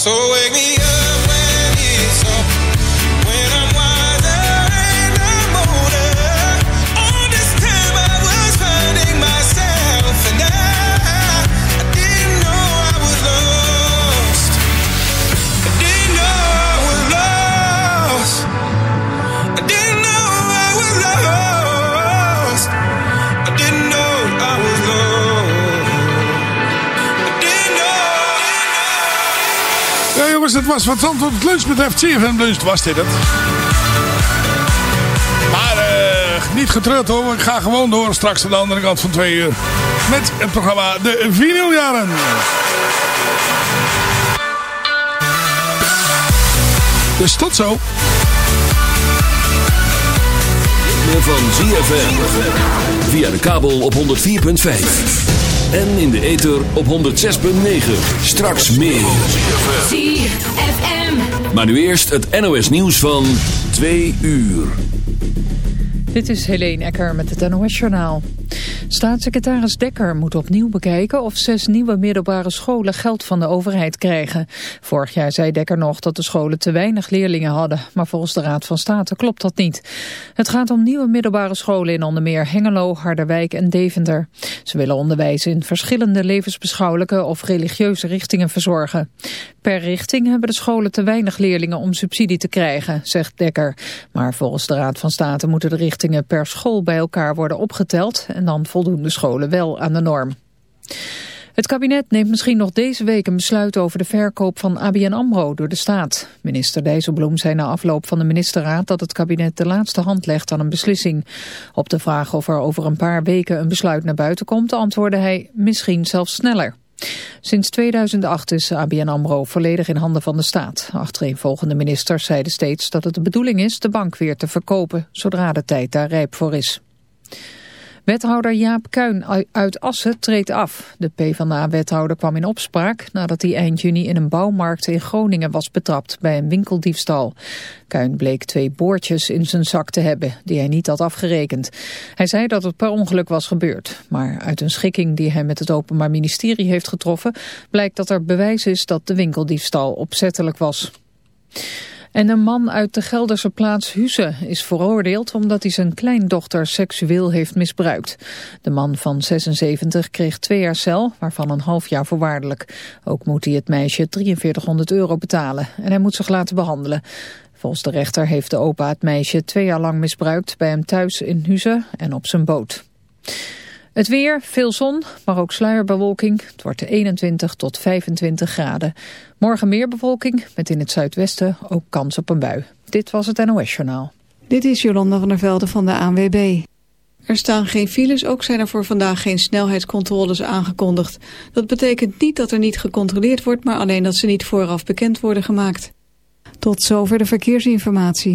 So wake me was wat het lunch betreft. CFM lunch was dit het. Maar eh, niet getreurd hoor. Ik ga gewoon door straks aan de andere kant van twee uur. Met het programma De Vinyljaren. Dus tot zo. van ZFM. Via de kabel op 104.5. En in de ether op 106.9. Straks meer. ZFM. Maar nu eerst het NOS nieuws van 2 uur. Dit is Helene Ecker met het NOS-journaal. Staatssecretaris Dekker moet opnieuw bekijken of zes nieuwe middelbare scholen geld van de overheid krijgen. Vorig jaar zei Dekker nog dat de scholen te weinig leerlingen hadden, maar volgens de Raad van State klopt dat niet. Het gaat om nieuwe middelbare scholen in onder meer Hengelo, Harderwijk en Deventer. Ze willen onderwijs in verschillende levensbeschouwelijke of religieuze richtingen verzorgen. Per richting hebben de scholen te weinig leerlingen om subsidie te krijgen, zegt Dekker. Maar volgens de Raad van State moeten de richtingen per school bij elkaar worden opgeteld en dan voldoen de scholen wel aan de norm. Het kabinet neemt misschien nog deze week een besluit over de verkoop van ABN AMRO door de staat. Minister Dijsselbloem zei na afloop van de ministerraad dat het kabinet de laatste hand legt aan een beslissing. Op de vraag of er over een paar weken een besluit naar buiten komt, antwoordde hij misschien zelfs sneller. Sinds 2008 is ABN AMRO volledig in handen van de staat. Achtereenvolgende ministers zeiden steeds dat het de bedoeling is de bank weer te verkopen, zodra de tijd daar rijp voor is. Wethouder Jaap Kuin uit Assen treedt af. De PvdA-wethouder kwam in opspraak nadat hij eind juni in een bouwmarkt in Groningen was betrapt bij een winkeldiefstal. Kuin bleek twee boordjes in zijn zak te hebben die hij niet had afgerekend. Hij zei dat het per ongeluk was gebeurd. Maar uit een schikking die hij met het Openbaar Ministerie heeft getroffen blijkt dat er bewijs is dat de winkeldiefstal opzettelijk was. En een man uit de Gelderse plaats Husse is veroordeeld omdat hij zijn kleindochter seksueel heeft misbruikt. De man van 76 kreeg twee jaar cel, waarvan een half jaar voorwaardelijk. Ook moet hij het meisje 4300 euro betalen en hij moet zich laten behandelen. Volgens de rechter heeft de opa het meisje twee jaar lang misbruikt bij hem thuis in Husse en op zijn boot. Het weer, veel zon, maar ook sluierbewolking. Het wordt 21 tot 25 graden. Morgen meer bewolking, met in het zuidwesten ook kans op een bui. Dit was het NOS Journaal. Dit is Jolanda van der Velde van de ANWB. Er staan geen files, ook zijn er voor vandaag geen snelheidscontroles aangekondigd. Dat betekent niet dat er niet gecontroleerd wordt, maar alleen dat ze niet vooraf bekend worden gemaakt. Tot zover de verkeersinformatie.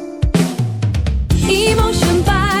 一梦生白。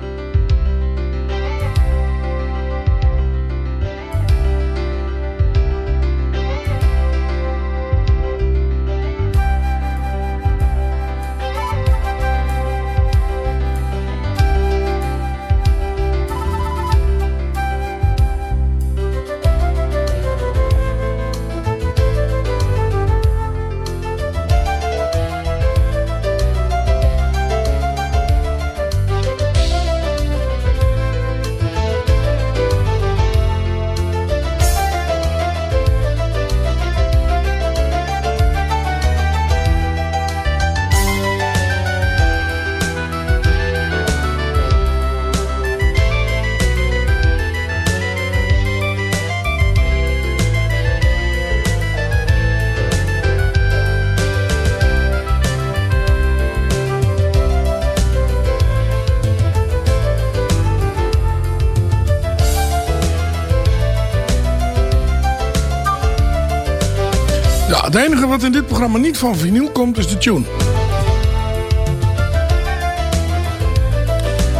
Wat in dit programma niet van vinyl komt is de tune.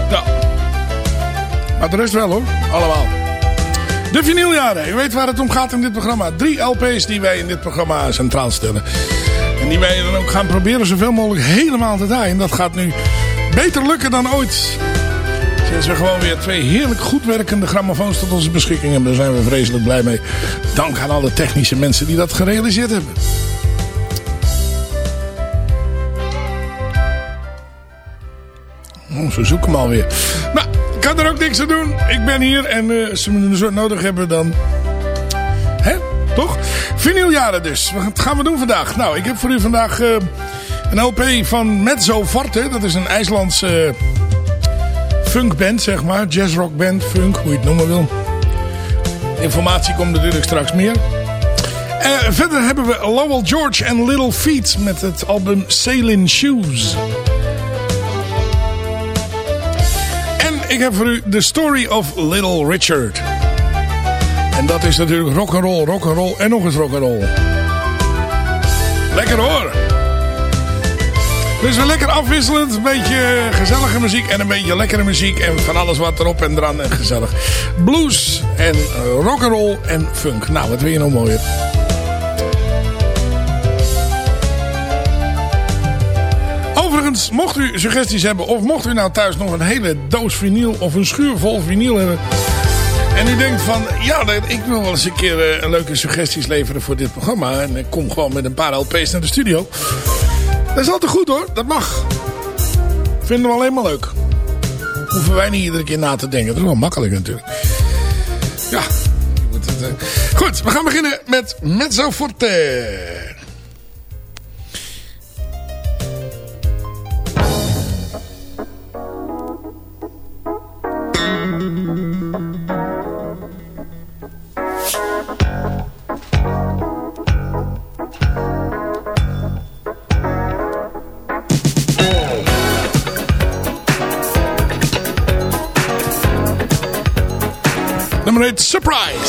Ja. Maar de rest wel hoor. Allemaal. De vinyljaren. Je weet waar het om gaat in dit programma. Drie LP's die wij in dit programma centraal stellen. En die wij dan ook gaan proberen zoveel mogelijk helemaal te draaien. En dat gaat nu beter lukken dan ooit. Sinds we gewoon weer twee heerlijk goed werkende grammofoons tot onze beschikking hebben. Daar zijn we vreselijk blij mee. Dank aan alle technische mensen die dat gerealiseerd hebben. Ze zoeken hem alweer. Nou, ik kan er ook niks aan doen. Ik ben hier en eh, als ze me zo nodig hebben dan... Hè? Toch? Vinyljaren dus. Wat gaan we doen vandaag? Nou, ik heb voor u vandaag eh, een LP van Mezzo Forte. Dat is een IJslandse eh, funkband, zeg maar. Jazzrockband, funk, hoe je het noemen wil. Informatie komt natuurlijk straks meer. Verder hebben we Lowell George en Little Feet met het album Sailing Shoes. Ik heb voor u The Story of Little Richard. En dat is natuurlijk rock'n'roll, rock'n'roll en nog eens rock'n'roll. Lekker hoor! Dus we lekker afwisselend. Een beetje gezellige muziek en een beetje lekkere muziek. En van alles wat erop en eraan en gezellig. Blues en uh, rock'n'roll en funk. Nou, wat wil je nog mooier? Mocht u suggesties hebben... of mocht u nou thuis nog een hele doos vinyl... of een schuur vol vinyl hebben... En u denkt van, ja, ik wil wel eens een keer uh, leuke suggesties leveren voor dit programma. En ik kom gewoon met een paar LP's naar de studio. Dat is altijd goed hoor, dat mag. Vinden we alleen maar leuk. Hoeven wij niet iedere keer na te denken. Dat is wel makkelijk natuurlijk. Ja. Uh... Goed, we gaan beginnen met Mezzo Forte. Surprise.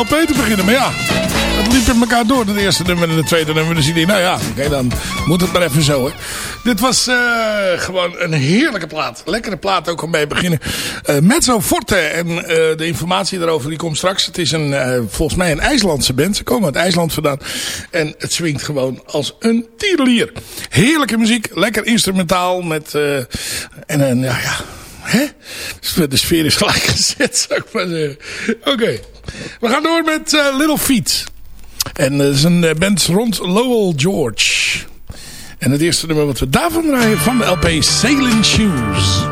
LP te beginnen. Maar ja, het liep in elkaar door. Het eerste nummer en het tweede nummer. Dus ik dacht, nou ja, oké, dan moet het maar even zo. Hè. Dit was eh, gewoon een heerlijke plaat. Lekkere plaat ook om mee beginnen. Eh, Mezzo Forte. En eh, de informatie daarover die komt straks. Het is een, volgens mij een IJslandse band. Ze komen uit IJsland vandaan. En het swingt gewoon als een tierelier. Heerlijke muziek. Lekker instrumentaal. Met, en een, ja, ja. Hè? De sfeer is gelijk gezet, zou ik maar zeggen. Oké. We gaan door met eh, Little Feet. En dat is een eh, band rond Lowell George. En het eerste nummer wat we daarvan draaien van de LP Sailing Shoes.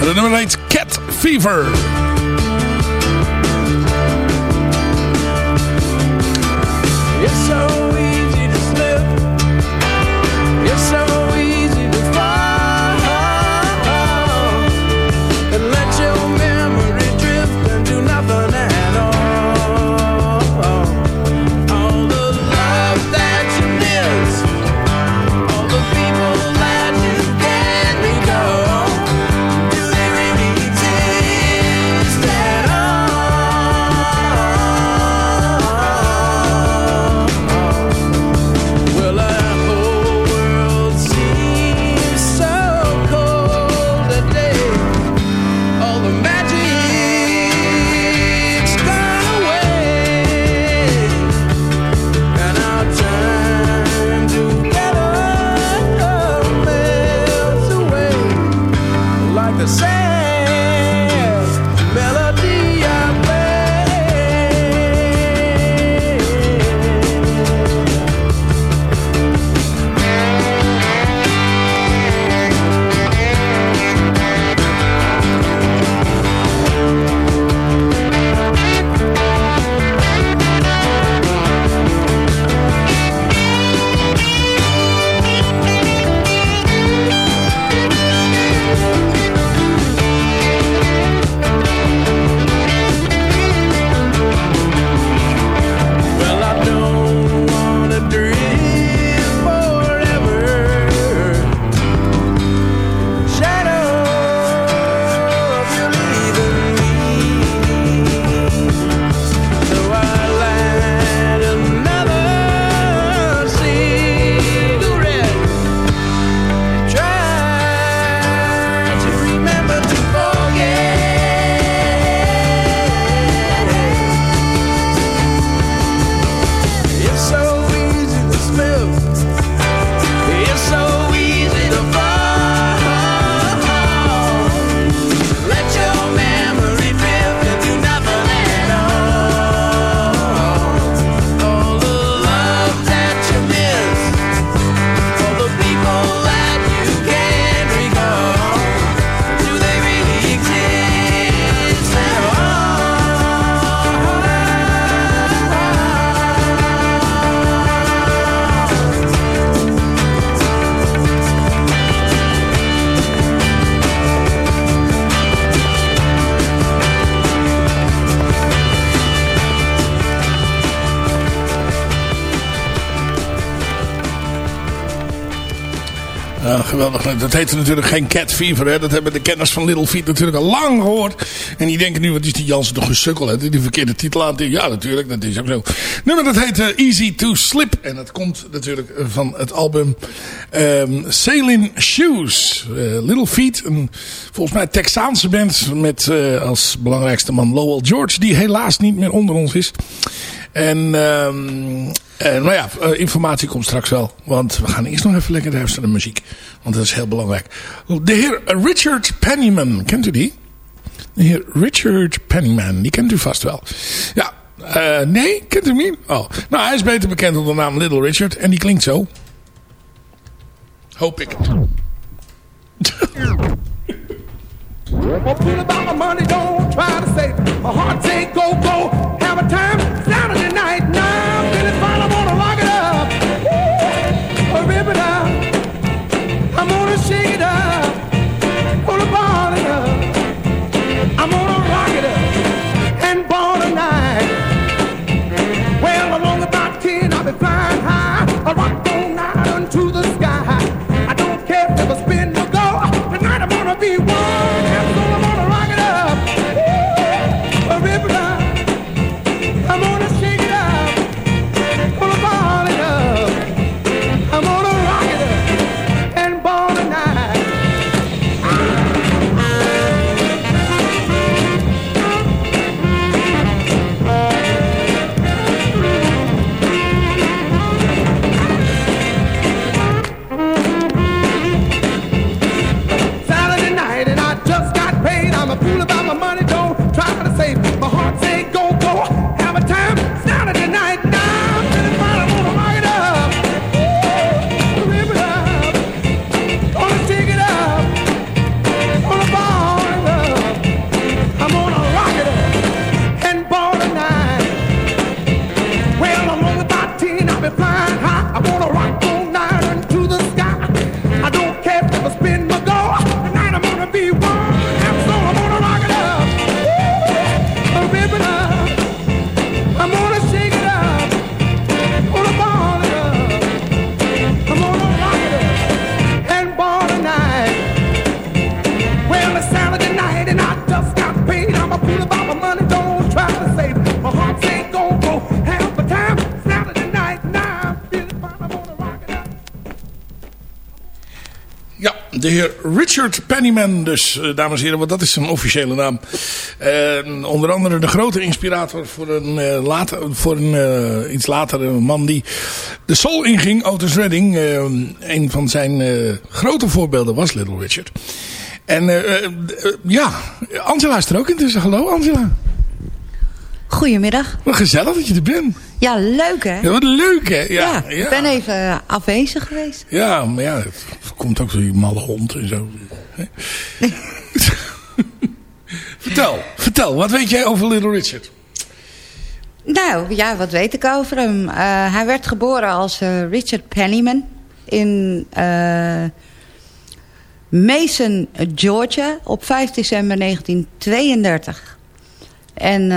En het nummer heet Cat Fever. It's so Dat heette natuurlijk geen Cat Fever. Hè. Dat hebben de kenners van Little Feet natuurlijk al lang gehoord. En die denken nu, wat is die Jansen toch gesukkel? Hè? Die verkeerde titel aan. Ja, natuurlijk. Dat is ook zo. Nummer dat heet eh, Easy to Slip. En dat komt natuurlijk eh, van het album ehm Sailing Shoes. Eh, Little Feet. Een volgens mij Texaanse band. Met als belangrijkste man Lowell George. Die helaas niet meer onder ons is. En, ehm en nou ja, eh, informatie komt straks wel. Want we gaan eerst nog even lekker luisteren naar muziek. Want dat is heel belangrijk. De heer Richard Pennyman, kent u die? De heer Richard Pennyman, die kent u vast wel. Ja, eh, nee, kent u hem niet? Oh, nou hij is beter bekend onder de naam Little Richard. En die klinkt zo. Hoop ik. Well, about my money, don't try to save. My heart say go, go, de heer Richard Pennyman dus, eh, dames en heren, want dat is zijn officiële naam. Onder andere de grote inspirator voor een, eh, later, voor een eh, iets later een man die de soul inging, Otis Redding. Een van zijn grote voorbeelden was Little Richard. En ja, Angela is er ook intussen. Hallo Angela. Goedemiddag. Wat gezellig dat je er bent. Ja, leuk hè? Ja, wat leuk hè. Ja, Ja, ik ben even eh, afwezig geweest. Ja, maar ja, het komt ook die malle hond en zo. Hè? vertel, vertel, wat weet jij over Little Richard? Nou, ja, wat weet ik over hem? Eh, hij werd geboren als eh, Richard Pennyman in Mason, Georgia op 5 december 1932. En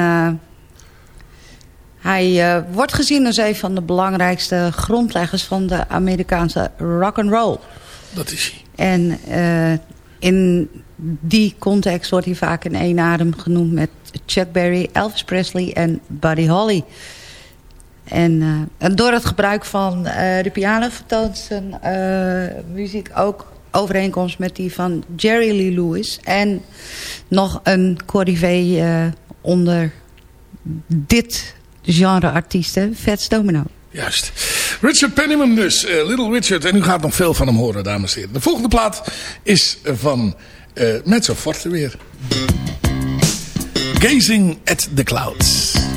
hij eh, wordt gezien als een van de belangrijkste grondleggers van de Amerikaanse rock and roll. Dat is hij. En eh, in die context wordt hij vaak in één adem genoemd met Chuck Berry, Elvis Presley en Buddy Holly. En, eh, en door het gebruik van de piano vertoont zijn muziek ook overeenkomst met die van Jerry Lee Lewis. En nog een corrivee onder dit genre artiesten, Fats Domino. Juist. Richard Pennyman dus, eh, Little Richard. En u gaat nog veel van hem horen, dames en heren. De volgende plaat is van uh, Mezzo Forte weer. Gazing at the Clouds.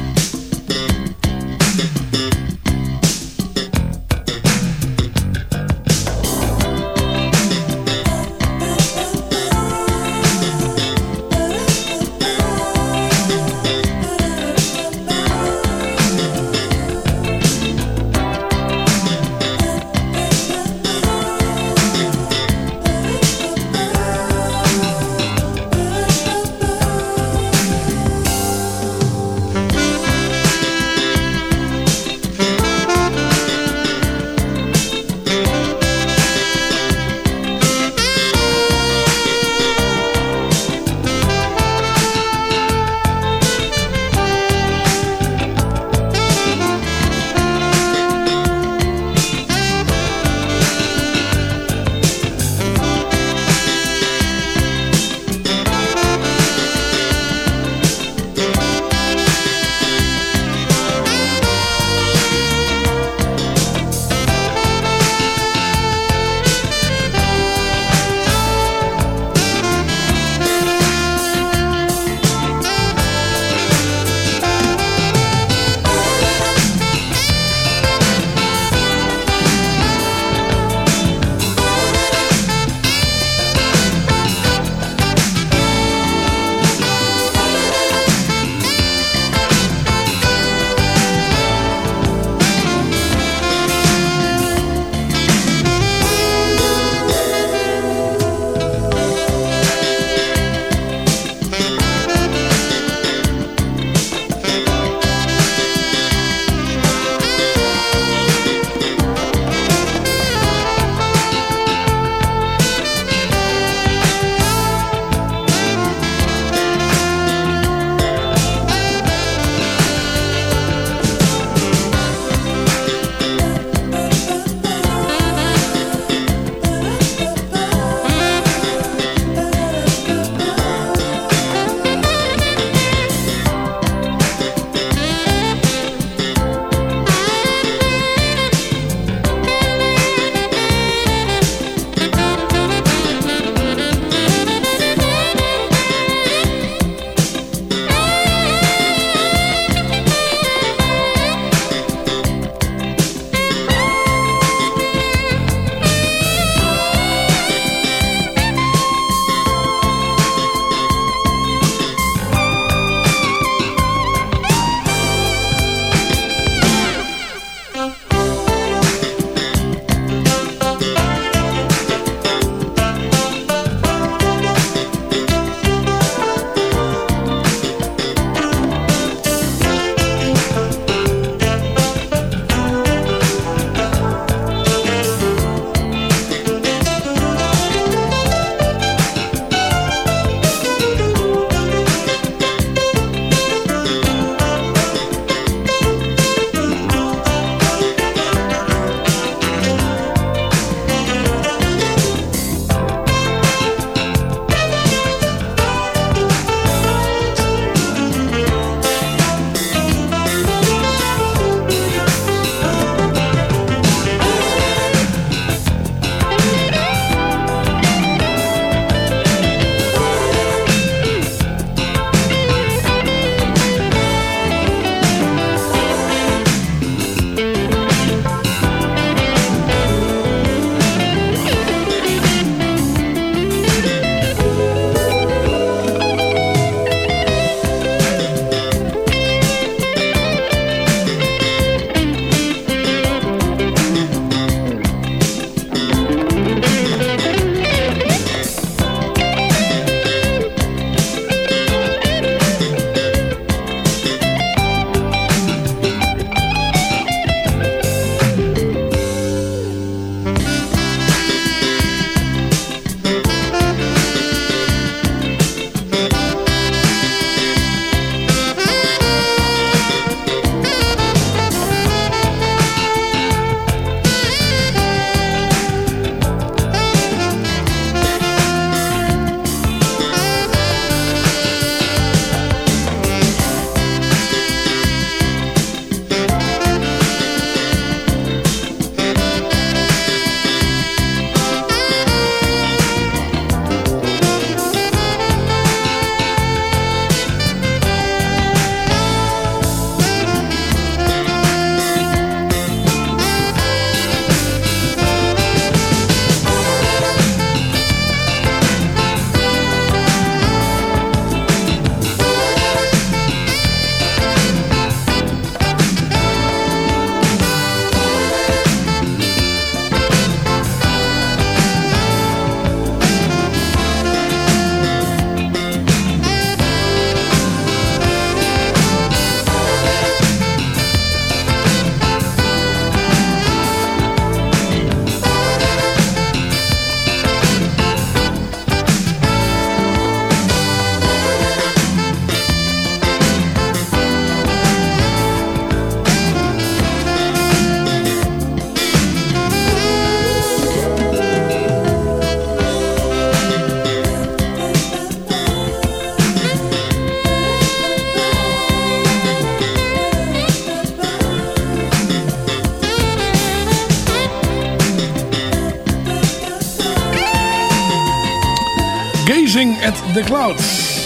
Gazing at the Clouds.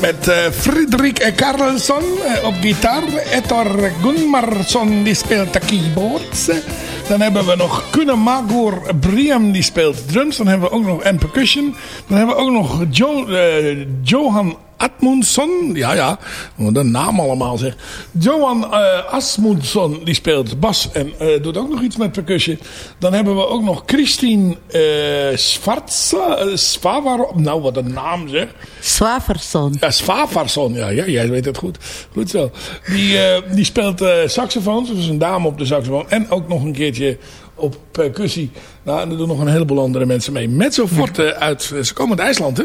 Met eh Frederik Karlsson eh, op gitaar. Ettor Gunmarsson die speelt de keyboards. Dan hebben we nog Kunne Magor Briam die speelt drums. Dan hebben we ook nog en percussion. Dan hebben we ook nog eh, Johan Atmundsson. Ja, ja. Wat een naam allemaal zeg. Johan eh Asmundsson die speelt bas en eh, doet ook nog iets met percussion. Dan hebben we ook nog Christine Svartsa. Svavar. Nou, wat een naam zeg. Swaverson. Ja. Ja, ja, jij weet het goed. Goed zo. Die, die speelt saxofoon. Dus een dame op de saxofoon. En ook nog een keertje op percussie. Nou, en er doen nog een heleboel andere mensen mee. Mezzo Forte uit... Ze komen uit IJsland, hè?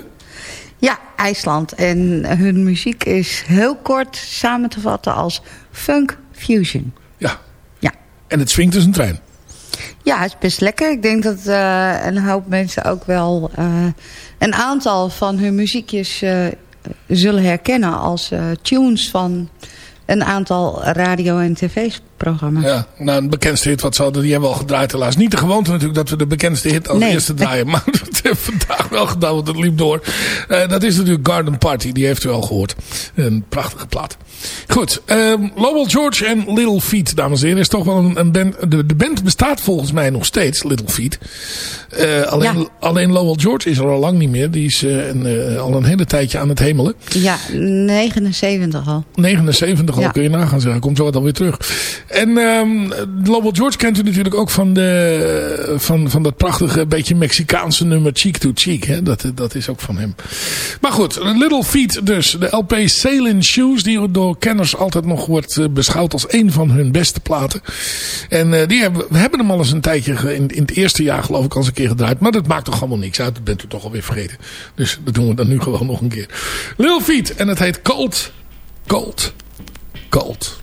Ja, IJsland. En hun muziek is heel kort samen te vatten als funk fusion. Ja. Ja. En het swingt dus een trein. Ja, het is best lekker. Ik denk dat eh, een hoop mensen ook wel eh, een aantal van hun muziekjes eh, zullen herkennen als tunes van een aantal radio- en tv-programma's. Ja, nou, een bekendste hit wat ze hadden, die hebben we al gedraaid helaas. Niet de gewoonte natuurlijk dat we de bekendste hit als Nee. eerste draaien. Maar dat hebben we vandaag wel gedaan, want het liep door. Eh, dat is natuurlijk Garden Party, die heeft u al gehoord. Een prachtige plaat. Goed, ehm Lowell George en Little Feat, dames en heren, is toch wel een, een band. De, de band bestaat volgens mij nog steeds, Little Feat. Eh, alleen, Ja. alleen Lowell George is er al lang niet meer. Die is eh, een, al een hele tijdje aan het hemelen. Ja, 79 al. 79 al, Ja. kun je nagaan zeggen. Komt zo wat alweer terug. En ehm Lowell George kent u natuurlijk ook van, de, van, van dat prachtige beetje Mexicaanse nummer Cheek to Cheek. Hè? Dat, dat is ook van hem. Maar goed, Little Feet dus. De LP Sailin Shoes die door kenners altijd nog wordt eh, beschouwd als een van hun beste platen. En eh, die hebben, we hebben hem al eens een tijdje in, in het eerste jaar geloof ik al eens een keer gedraaid. Maar dat maakt toch allemaal niks uit. Dat bent u toch alweer vergeten. Dus dat doen we dan nu gewoon nog een keer. Little Feet en het heet. Cold. Cold. Cold,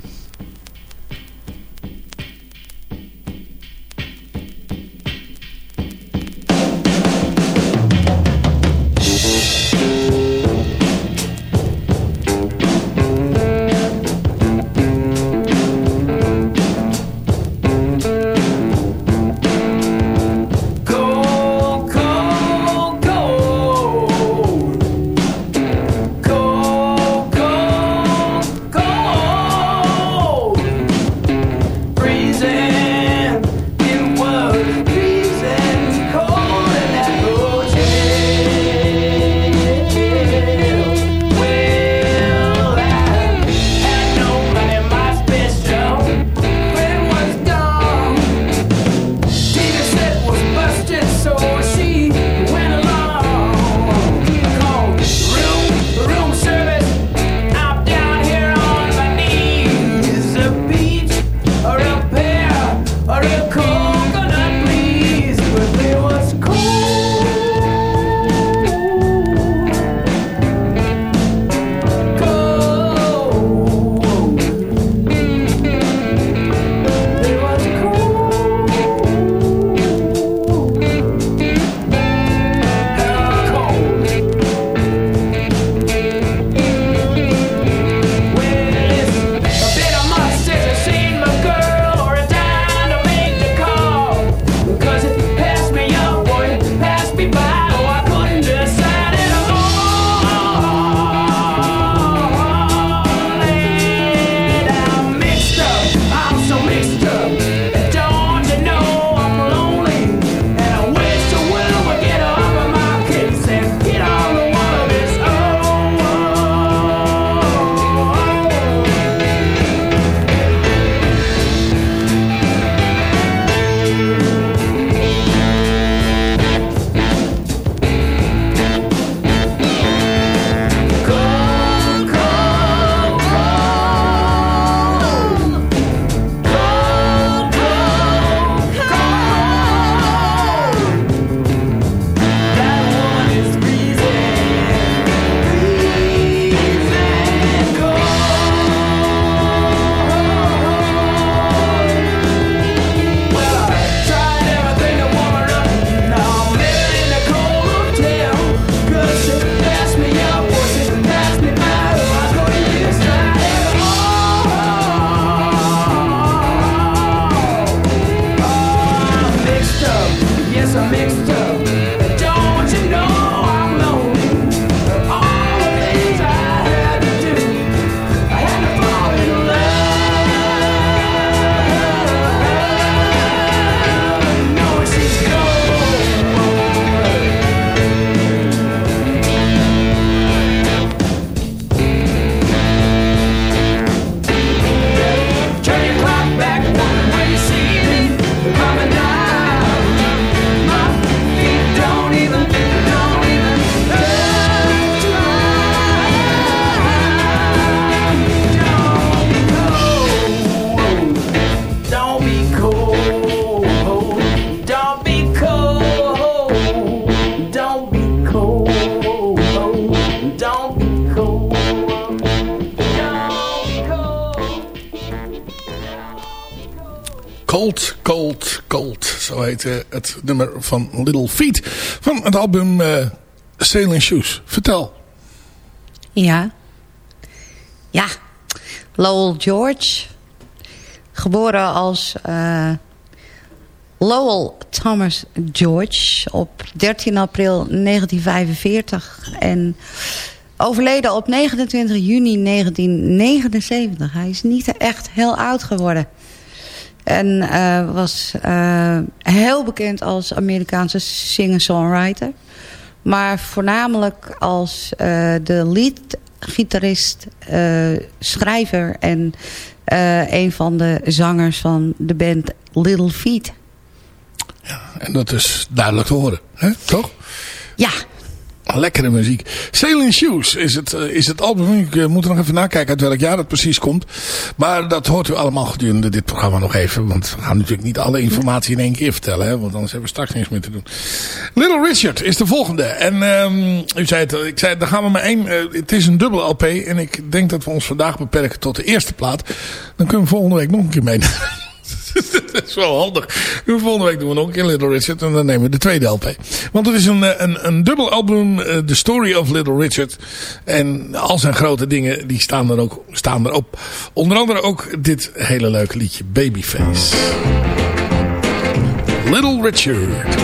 Het nummer van Little Feet. Van het album eh Sailing Shoes. Vertel. Ja. Ja. Lowell George. Geboren als eh, Lowell Thomas George op 13 april 1945. En overleden op 29 juni 1979. Hij is niet echt heel oud geworden. En eh, was eh, heel bekend als Amerikaanse singer-songwriter. Maar voornamelijk als eh, de leadgitarist, schrijver en een van de zangers van de band Little Feet. En dat is duidelijk te horen. Hè? Toch? Ja, Lekkere muziek. Sailing Shoes is het, eh, is het album. Ik eh, moet er nog even nakijken uit welk jaar het precies komt. Maar dat hoort u allemaal gedurende dit programma nog even. Want we gaan natuurlijk niet alle informatie in één keer vertellen. Hè, want anders hebben we straks niks meer te doen. Little Richard is de volgende. En ehm, u zei het, al, ik zei, dan gaan we maar één. eh, het is een dubbele LP. En ik denk dat we ons vandaag beperken tot de eerste plaat. Dan kunnen we volgende week nog een keer mee. dat is wel handig. Volgende week doen we nog een keer Little Richard. En dan nemen we de tweede LP. Want het is een, eh, een, een dubbel album. eh, The Story of Little Richard. En al zijn grote dingen. Die staan er ook staan erop. Onder andere ook dit hele leuke liedje. Babyface. Little Richard.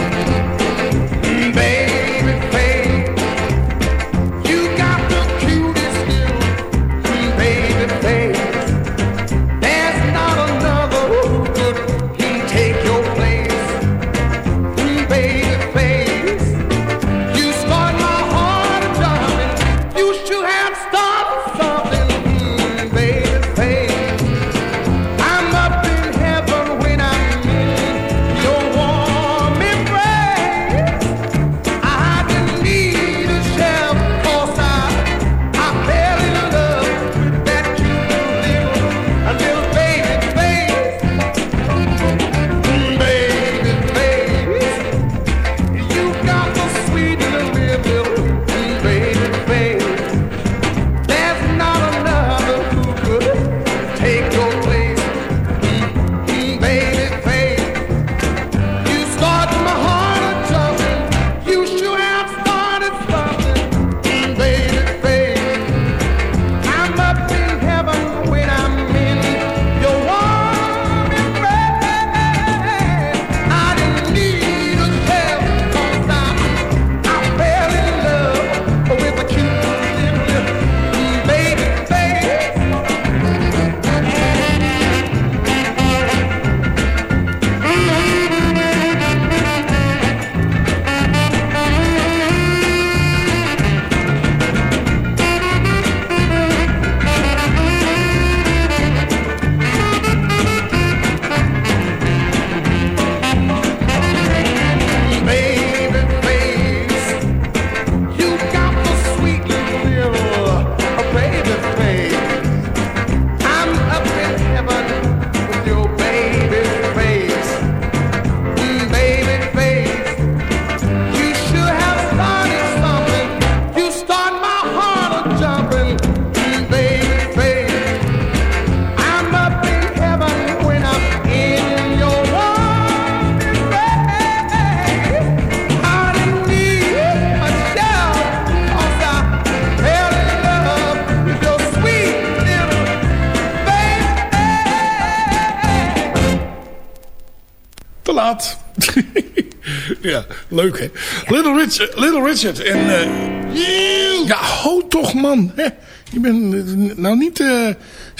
Leuk hè. Little, Richard, Little Richard. En, eh, ja, ho toch man. Hè? Je bent eh, nou niet eh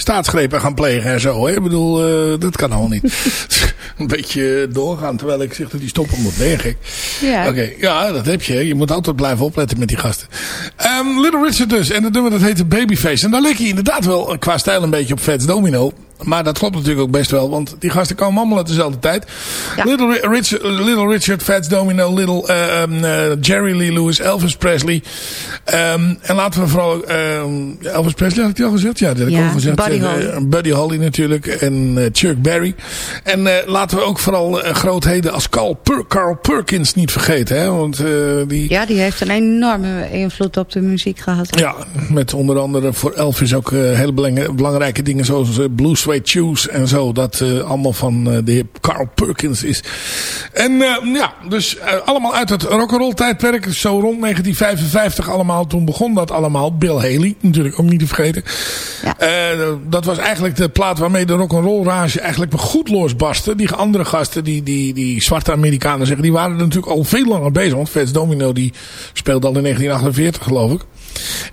staatsgrepen gaan plegen en zo. Hè? Ik bedoel, eh, dat kan allemaal niet. Een beetje doorgaan terwijl ik zeg dat die stoppen moet. Je gek? Ja. Oké, ja, dat heb je. Je moet altijd blijven opletten met die gasten. Ehm, Little Richard dus. En dat nummer dat heette Babyface. En daar leek hij inderdaad wel eh, qua stijl een beetje op Fats Domino. Maar dat klopt natuurlijk ook best wel. Want die gasten komen allemaal uit dezelfde tijd. Ja. Little, Ri- Richard, Little Richard, Fats Domino, Little eh, ehm, eh, Jerry Lee Lewis, Elvis Presley. Ehm, en laten we vooral... ehm, Elvis Presley had ik al gezegd? Ja, dat heb ik Ja, al gezegd. Buddy Eh, Holly. eh, Buddy Holly natuurlijk. En eh, Chuck Berry. En eh, laten we ook vooral eh, grootheden als Carl, Per- Carl Perkins niet vergeten. Hè? Want eh, die... Ja, die heeft een enorme invloed op de muziek gehad. Ja, met onder andere voor Elvis ook eh, hele belang- belangrijke dingen zoals eh, Shoes en zo. Dat eh, allemaal van eh, de heer Carl Perkins is. En eh, ja, dus allemaal uit het rock'n'roll tijdperk. Zo rond 1955 allemaal. Toen begon dat allemaal. Bill Haley, natuurlijk ook niet te vergeten. Ja. Dat was eigenlijk de plaat waarmee de rock'n'roll rage eigenlijk goed losbarstte. Die andere gasten, die, die, die zwarte Amerikanen zeggen, die waren er natuurlijk al veel langer bezig. Want Fats Domino die speelde al in 1948 geloof ik.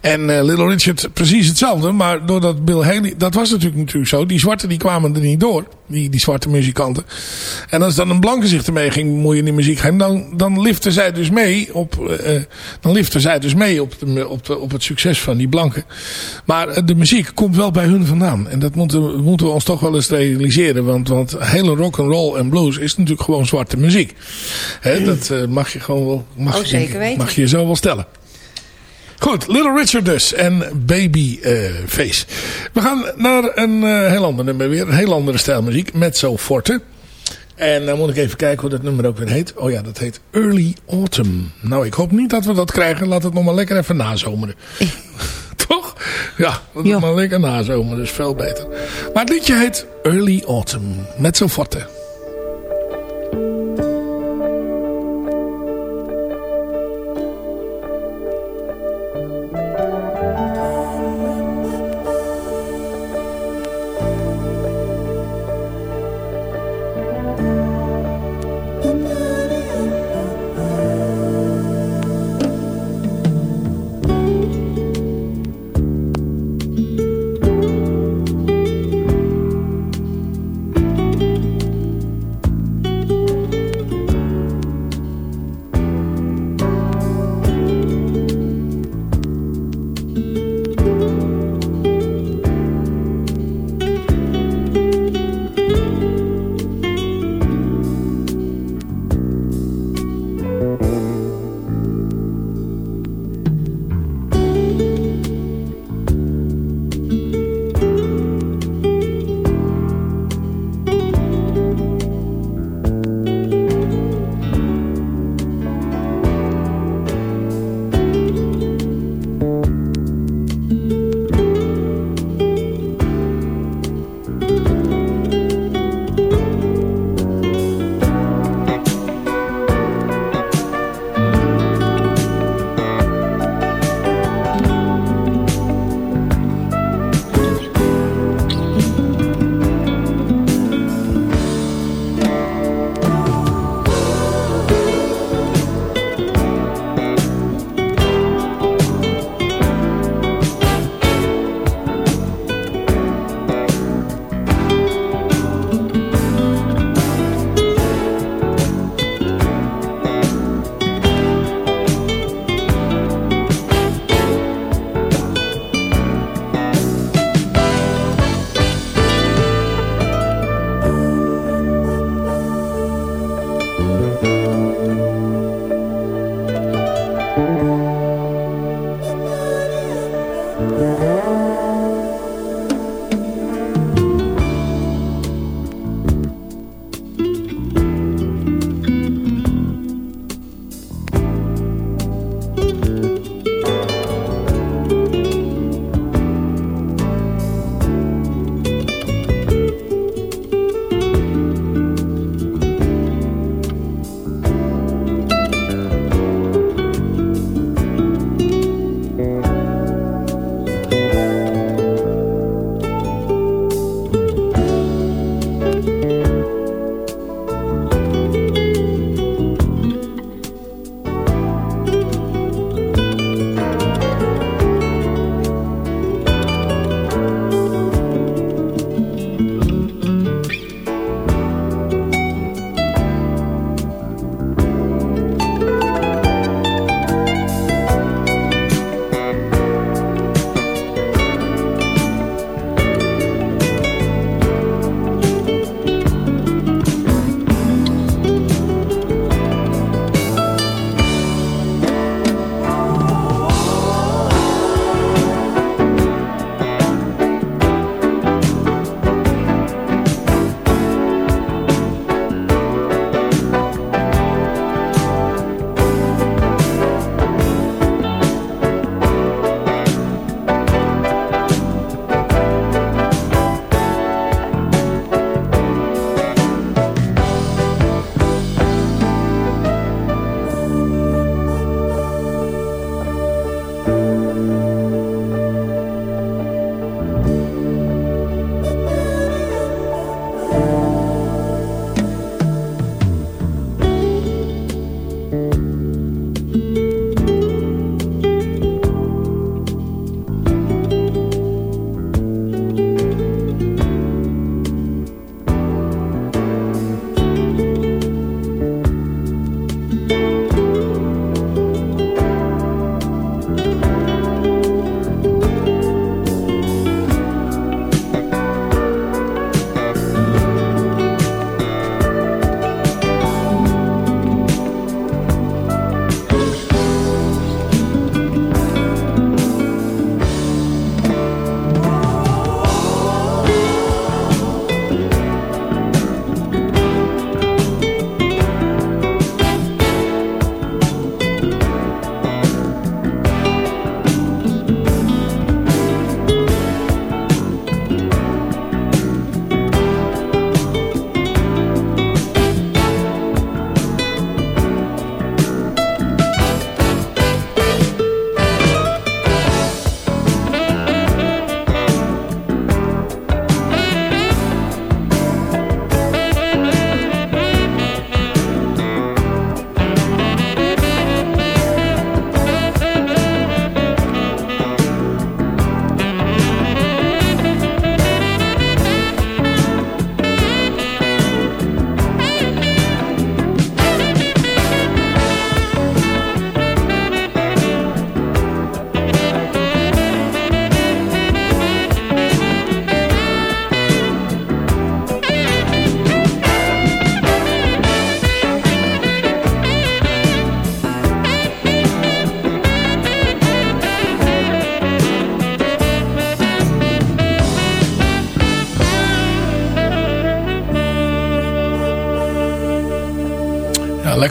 En eh, Little Richard precies hetzelfde. Maar doordat Bill Haley... Dat was natuurlijk, natuurlijk zo. Die zwarten die kwamen er niet door. Die, die zwarte muzikanten. En als dan een blanke zich ermee ging bemoeien in die muziek. Dan, dan liften zij dus mee op... eh, eh, dan liften zij dus mee op, de, op, de, op het succes van die blanken. Maar de muziek komt wel bij hun vandaan. En dat moeten, moeten we ons toch wel eens realiseren. Want, want hele rock and roll en blues is natuurlijk gewoon zwarte muziek. Hè, dat mag je gewoon wel... Mag Oh, je, zeker weten. Mag je zo wel stellen. Goed, Little Richard dus en Baby eh, Face. We gaan naar een eh, heel ander nummer weer. Een heel andere stijl muziek. Mezzo Forte. En dan moet ik even kijken hoe dat nummer ook weer heet. Oh ja, dat heet Early Autumn. Nou, ik hoop niet dat we dat krijgen. Laat het nog maar lekker even nazomeren. Toch? Ja, dat is maar lekker nazomeren. Dus veel beter. Maar het liedje heet Early Autumn. Mezzo Forte.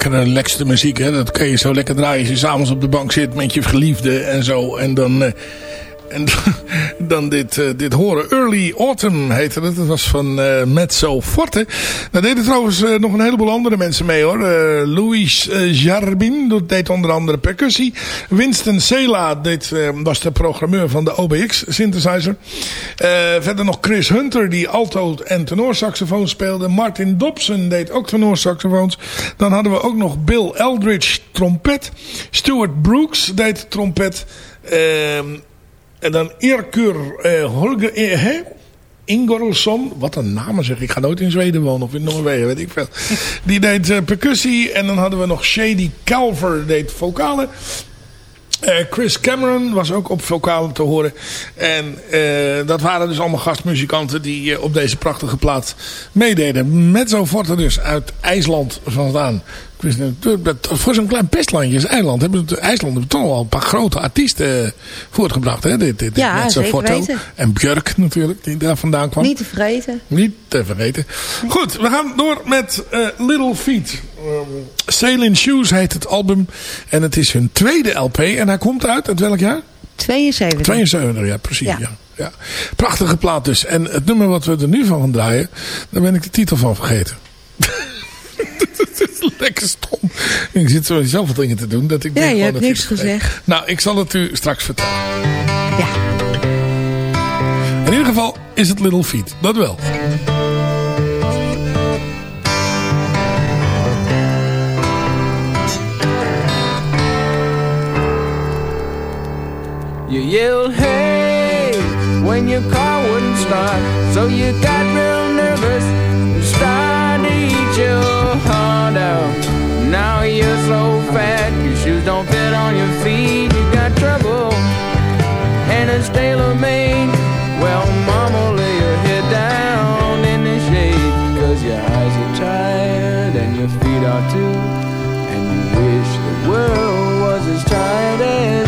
Ja, lekker lekkerste muziek, hè. Dat kun je zo lekker draaien als je s'avonds op de bank zit met je geliefde en zo. En dan... eh, en dan dit, eh, dit horen. Early Autumn heette het. Dat was van eh Mezzo Forte. Daar deden trouwens eh, nog een heleboel andere mensen mee hoor. Louis Jarbin deed onder andere percussie. Winston Sela deed, was de programmeur van de OBX synthesizer. Verder nog Chris Hunter die alto en tenorsaxofoon speelde. Martin Dobson deed ook tenorsaxofoons. Dan hadden we ook nog Bill Eldridge trompet. Stuart Brooks deed trompet. Ehm en dan Irkur eh, Holger eh, hè? Ingolson, wat een naam zeg. Ik ga nooit in Zweden wonen of in Noorwegen, weet ik veel. Die deed eh, percussie. En dan hadden we nog Shady Calver, deed vocalen. Eh, Chris Cameron was ook op vocalen te horen. En eh, dat waren dus allemaal gastmuzikanten die eh, op deze prachtige plaat meededen. Mezzo Forte dus uit IJsland vandaan. Ik wist Voor zo'n klein pestlandje als IJsland hebben IJsland hebben toch wel een paar grote artiesten eh, voortgebracht. Hè? Dit, dit, Ja, Mezzo zeker. En Björk natuurlijk, die daar vandaan kwam. Niet te vergeten. Niet te vergeten. Goed, we gaan door met eh, Little Feet. Um, Shoes heet het album. En het is hun tweede LP. En hij komt uit, uit welk jaar? 72. 72, ja precies. Ja. Ja. Ja. Prachtige plaat dus. En het nummer wat we er nu van gaan draaien, daar ben ik de titel van vergeten. Lekker stom. Ik zit zo zoveel dingen te doen dat ik Ja, denk, je oh, hebt niks gezegd. Nou, ik zal het u straks vertellen. Ja. In ieder geval is het Little Feet. Dat wel. You yelled hey when your car wouldn't start, so you got real out. Now you're so fat, your shoes don't fit on your feet. You got trouble and it's tailor made. Well, mama, lay your head down in the shade, cause your eyes are tired and your feet are too. And you wish the world was as tired as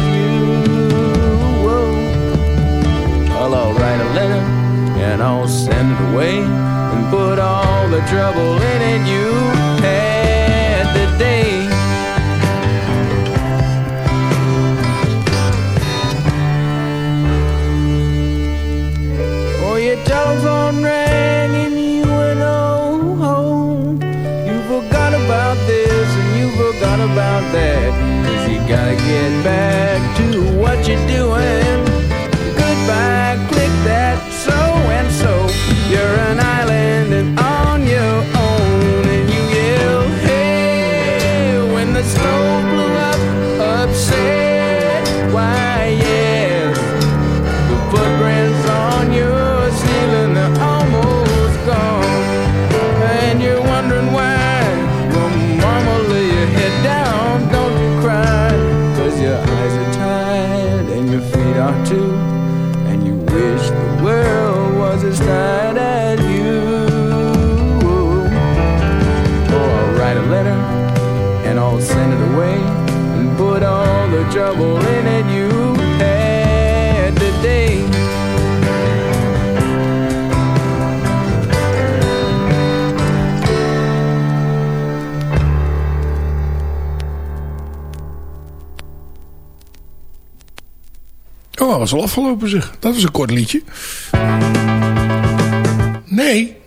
was al afgelopen zeg. Dat was een kort liedje. Nee.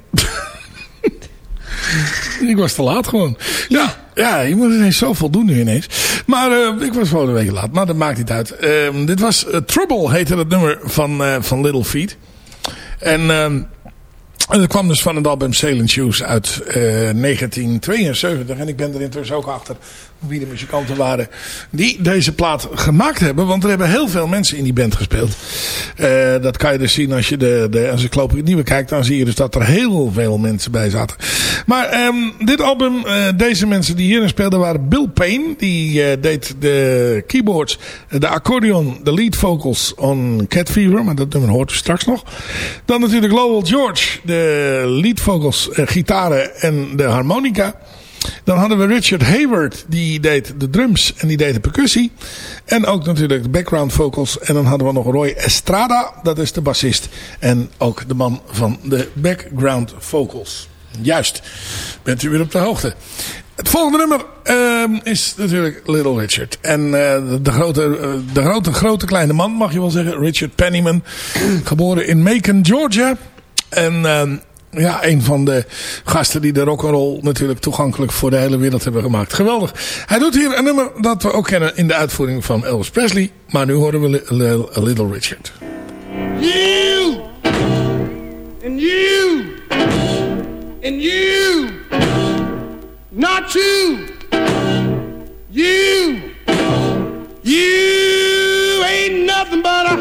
ik was te laat gewoon. Ja, ja, je moet ineens zoveel doen nu ineens. Maar eh, ik was gewoon een week laat. Maar dat maakt niet uit. Ehm, dit was eh, Trouble, heette het nummer van, eh, van Little Feet. En... dat kwam dus van het album Sail Shoes uit eh, 1972. En ik ben er intussen ook achter wie de muzikanten waren die deze plaat gemaakt hebben. Want er hebben heel veel mensen in die band gespeeld. Eh, dat kan je dus zien als je de, de encyclopedie nieuwe kijkt. Dan zie je dus dat er heel veel mensen bij zaten. Maar ehm, dit album, eh, deze mensen die hierin speelden waren Bill Payne. Die eh, deed de keyboards, de accordeon, de lead vocals on Cat Fever. Maar dat nummer hoort u straks nog. Dan natuurlijk Lowell George, de lead vocals, eh, gitaren en de harmonica. Dan hadden we Richard Hayward, die deed de drums en die deed de percussie. En ook natuurlijk de background vocals. En dan hadden we nog Roy Estrada, dat is de bassist. En ook de man van de background vocals. Juist, bent u weer op de hoogte. Het volgende nummer ehm, is natuurlijk Little Richard. En eh, de, grote, eh, de grote, grote kleine man, mag je wel zeggen. Richard Pennyman. Geboren in Macon, Georgia. En ehm, ja, een van de gasten die de rock'n'roll natuurlijk toegankelijk voor de hele wereld hebben gemaakt. Geweldig. Hij doet hier een nummer dat we ook kennen in de uitvoering van Elvis Presley. Maar nu horen we Li- Li- Little Richard. You and you and you, not you. You, you ain't nothing but a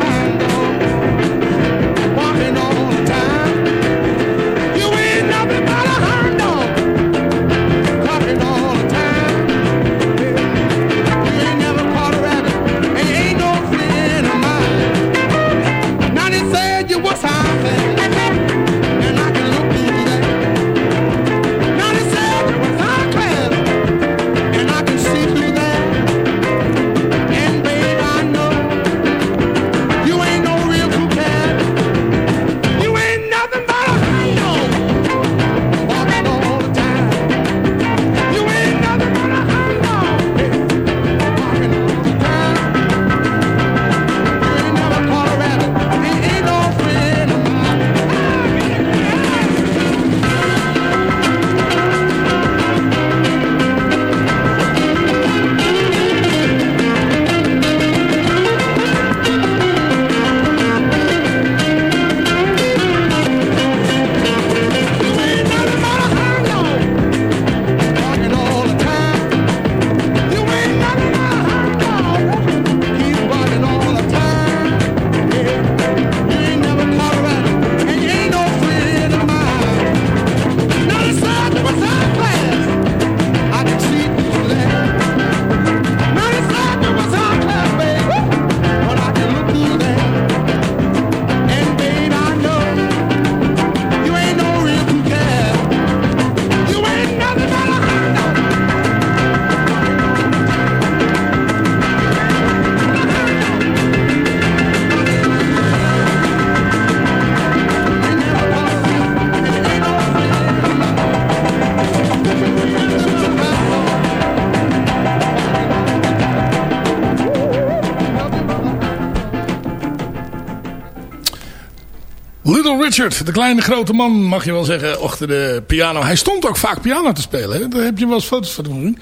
Richard, de kleine grote man, mag je wel zeggen, achter de piano. Hij stond ook vaak piano te spelen. Hè? Daar heb je wel eens foto's van gezien.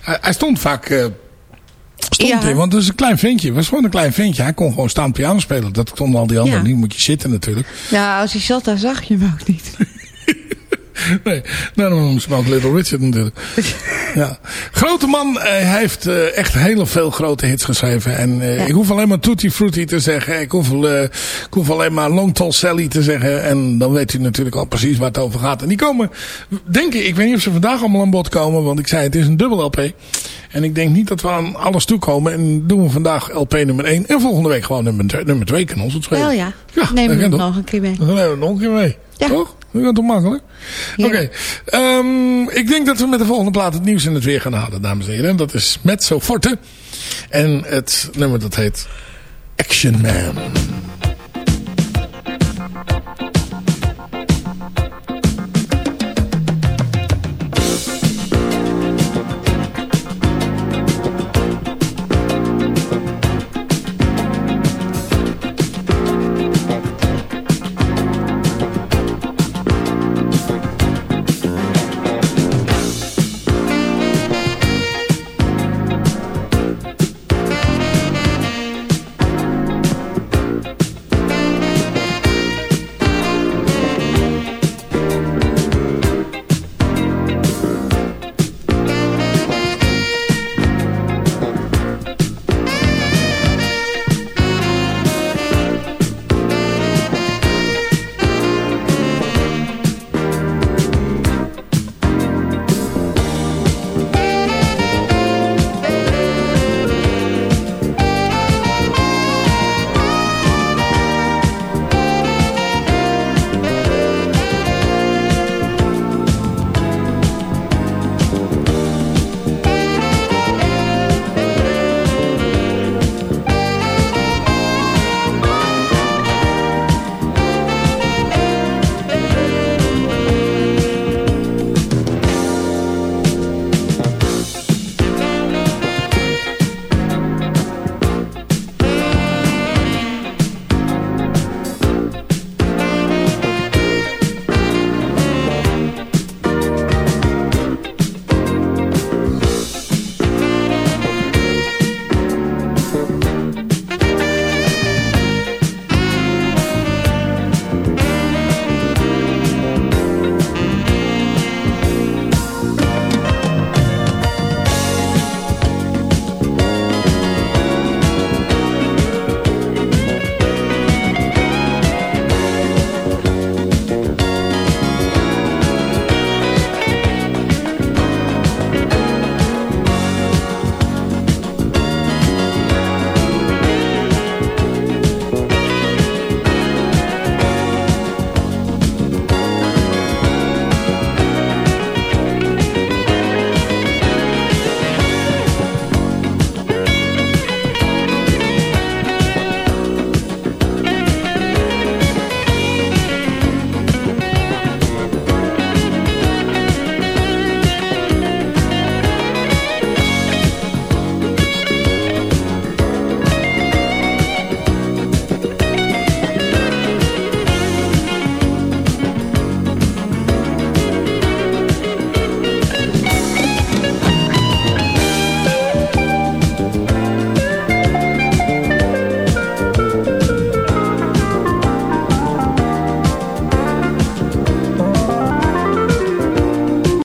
Hij, hij stond vaak... eh, stond Ja. hij, want het is een klein ventje. Het was gewoon een klein ventje. Hij kon gewoon staan piano spelen. Dat konden al die anderen Ja. niet. Moet je zitten natuurlijk. Ja, als hij zat, daar zag je hem ook niet. Nee, daarom ook Little Richard natuurlijk. ja. Grote man, eh, hij heeft eh, echt heel veel grote hits geschreven. En eh, Ja. ik hoef alleen maar Tutti Frutti te zeggen. Ik hoef, ik hoef alleen maar Long Tall Sally te zeggen. En dan weet u natuurlijk al precies waar het over gaat. En die komen, denk ik, ik weet niet of ze vandaag allemaal aan bod komen. Want ik zei, het is een dubbel LP. En ik denk niet dat we aan alles toekomen. En doen we vandaag LP nummer 1. En volgende week gewoon nummer 2. Nummer 2 kan ons het schelen. Wel ja, Ja, neem toch? nog een keer mee. Dan nemen we het nog een keer mee. Ja. Toch? Dat gaat toch makkelijk? Ja. Oké. Ehm, ik denk dat we met de volgende plaat het nieuws in het weer gaan halen, dames en heren. Dat is Mezzo Forte. En het nummer dat heet Action Man.